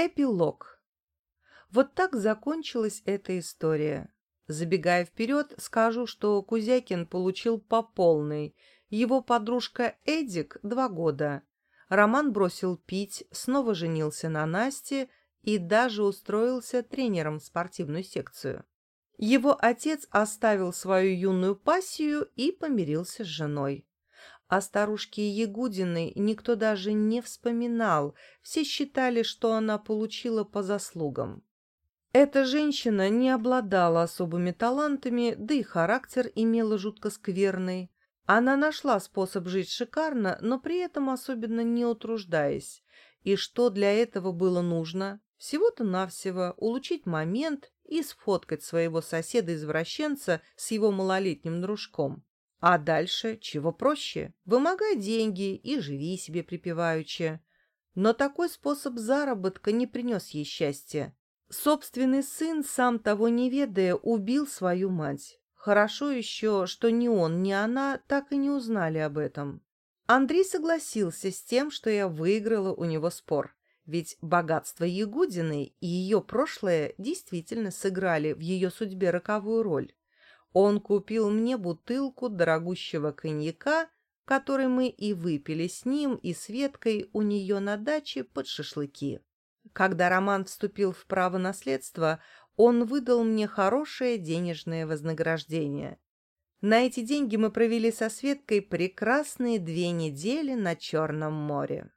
Эпилог. Вот так закончилась эта история. Забегая вперед, скажу, что Кузякин получил по полной. Его подружка Эдик — два года. Роман бросил пить, снова женился на Насте и даже устроился тренером в спортивную секцию. Его отец оставил свою юную пассию и помирился с женой. О старушке Ягудиной никто даже не вспоминал, все считали, что она получила по заслугам. Эта женщина не обладала особыми талантами, да и характер имела жутко скверный. Она нашла способ жить шикарно, но при этом особенно не утруждаясь. И что для этого было нужно? Всего-то навсего улучшить момент и сфоткать своего соседа-извращенца с его малолетним дружком. А дальше чего проще? Вымогай деньги и живи себе припеваючи. Но такой способ заработка не принес ей счастья. Собственный сын, сам того не ведая, убил свою мать. Хорошо еще, что ни он, ни она так и не узнали об этом. Андрей согласился с тем, что я выиграла у него спор. Ведь богатство Ягудиной и ее прошлое действительно сыграли в ее судьбе роковую роль. Он купил мне бутылку дорогущего коньяка, который мы и выпили с ним и Светкой у нее на даче под шашлыки. Когда Роман вступил в право наследства, он выдал мне хорошее денежное вознаграждение. На эти деньги мы провели со Светкой прекрасные две недели на Черном море.